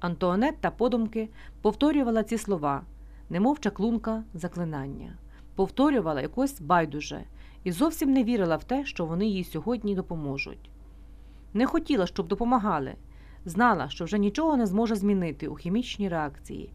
Антуанетта подумки повторювала ці слова, немов чаклунка заклинання, повторювала якось байдуже і зовсім не вірила в те, що вони їй сьогодні допоможуть. Не хотіла, щоб допомагали, знала, що вже нічого не зможе змінити у хімічній реакції,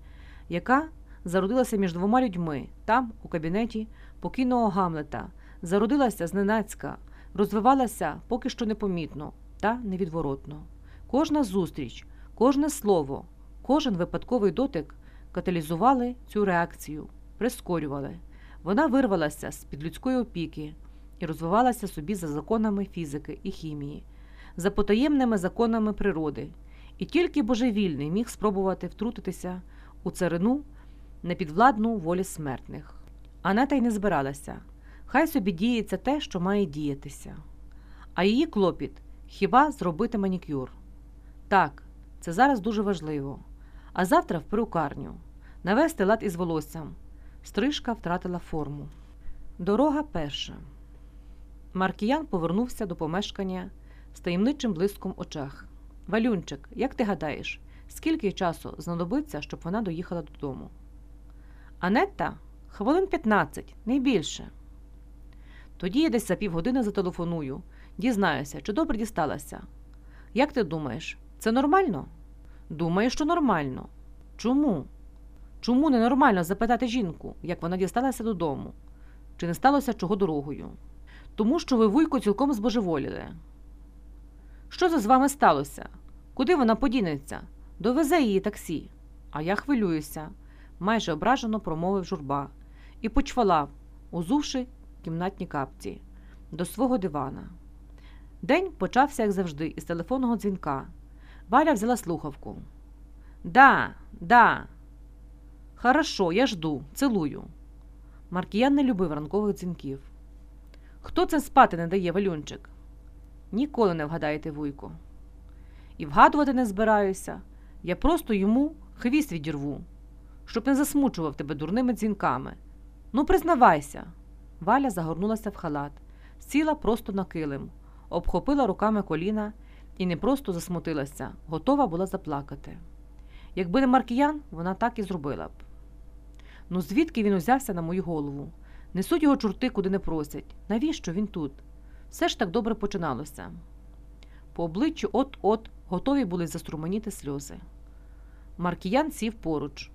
яка зародилася між двома людьми там, у кабінеті покійного Гамлета, зародилася зненацька, розвивалася поки що непомітно та невідворотно. Кожна зустріч, кожне слово, кожен випадковий дотик каталізували цю реакцію, прискорювали. Вона вирвалася з під людської опіки і розвивалася собі за законами фізики і хімії, за потаємними законами природи, і тільки божевільний міг спробувати втрутитися у царину непідвладну волі смертних. Анета й не збиралася. Хай собі діється те, що має діятися. А її клопіт хіба зробити манікюр? Так, це зараз дуже важливо. А завтра в перукарню навести лад із волоссям. Стрижка втратила форму. Дорога перша. Маркіян повернувся до помешкання з таємничим блиском очах. Валюнчик, як ти гадаєш, скільки часу знадобиться, щоб вона доїхала додому? Анетта хвилин 15, не більше. Тоді я десь за півгодини зателефоную, дізнаюся, чи добре дісталася. Як ти думаєш, це нормально? Думаю, що нормально. Чому? Чому ненормально запитати жінку, як вона дісталася додому? Чи не сталося чого дорогою? Тому що ви вуйко цілком збожеволіли. Що це з вами сталося? Куди вона подінеться? Довезе її таксі. А я хвилююся, майже ображено промовив журба і почвалав, узувши кімнатні капці, до свого дивана. День почався, як завжди, із телефонного дзвінка. Валя взяла слухавку. Да, да. Хорошо, я жду, цілую. Маркіян не любив ранкових дзвінків. Хто це спати не дає, Валюнчик? Ніколи не вгадаєте, вуйко. І вгадувати не збираюся. Я просто йому хвіст відірву, щоб не засмучував тебе дурними дзвінками. Ну, признавайся. Валя загорнулася в халат, сіла просто на килим, обхопила руками коліна і не просто засмутилася, готова була заплакати. Якби не Маркіян, вона так і зробила б. Ну, звідки він узявся на мою голову? Несуть його чорти, куди не просять. Навіщо він тут? Все ж так добре починалося. По обличчю от-от готові були заструменіти сльози. Маркіян сів поруч,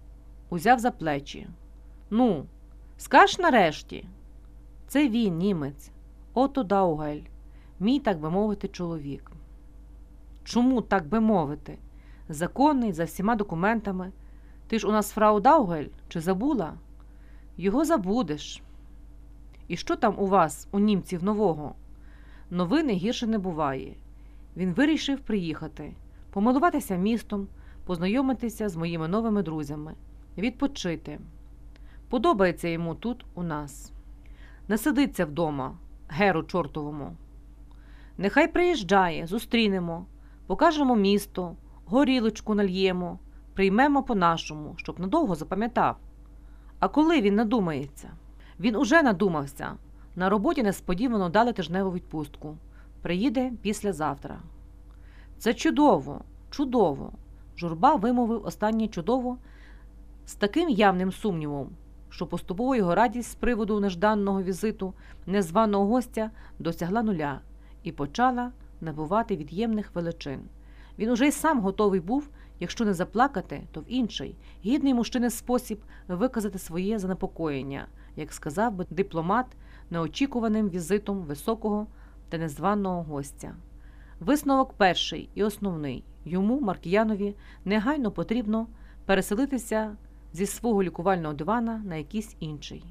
узяв за плечі. Ну, скаж нарешті. Це він, німець, Ото Даугель, мій, так би мовити, чоловік. Чому, так би мовити? Законний, за всіма документами. Ти ж у нас фрау Даугель, чи забула? Його забудеш. І що там у вас, у німців нового? Новини гірше не буває. Він вирішив приїхати, помилуватися містом, познайомитися з моїми новими друзями, відпочити. Подобається йому тут, у нас. Не сидиться вдома, геру чортовому. Нехай приїжджає, зустрінемо, покажемо місто, горілочку нальємо, приймемо по-нашому, щоб надовго запам'ятав. А коли він надумається? Він уже надумався. На роботі несподівано дали тижневу відпустку. Приїде післязавтра. Це чудово, чудово. Журба вимовив останнє чудово з таким явним сумнівом, що поступово його радість з приводу нежданного візиту незваного гостя досягла нуля і почала набувати від'ємних величин. Він уже й сам готовий був, якщо не заплакати, то в інший, гідний мужчини спосіб виказати своє занепокоєння, як сказав би дипломат неочікуваним візитом високого та незваного гостя. Висновок перший і основний йому, Маркіянові, негайно потрібно переселитися зі свого лікувального дивана на якийсь інший.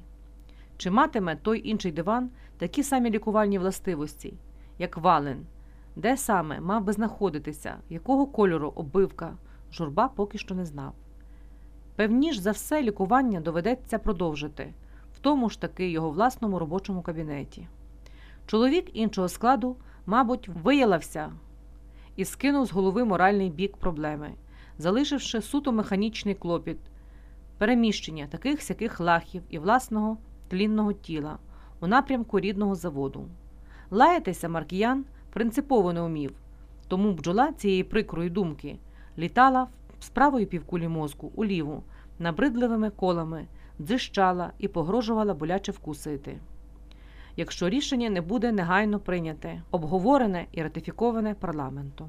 Чи матиме той інший диван такі самі лікувальні властивості, як вален, де саме мав би знаходитися, якого кольору оббивка, журба поки що не знав. Певніш за все лікування доведеться продовжити в тому ж таки його власному робочому кабінеті. Чоловік іншого складу, мабуть, виявився і скинув з голови моральний бік проблеми, залишивши суто механічний клопіт, переміщення таких сяких лахів і власного тлінного тіла у напрямку рідного заводу. Лаятися Маркіян принципово не умів, тому бджола цієї прикрої думки літала з правої півкулі мозку у ліву, набридливими колами, дзищала і погрожувала боляче вкусити. Якщо рішення не буде негайно прийняте, обговорене і ратифіковане парламентом.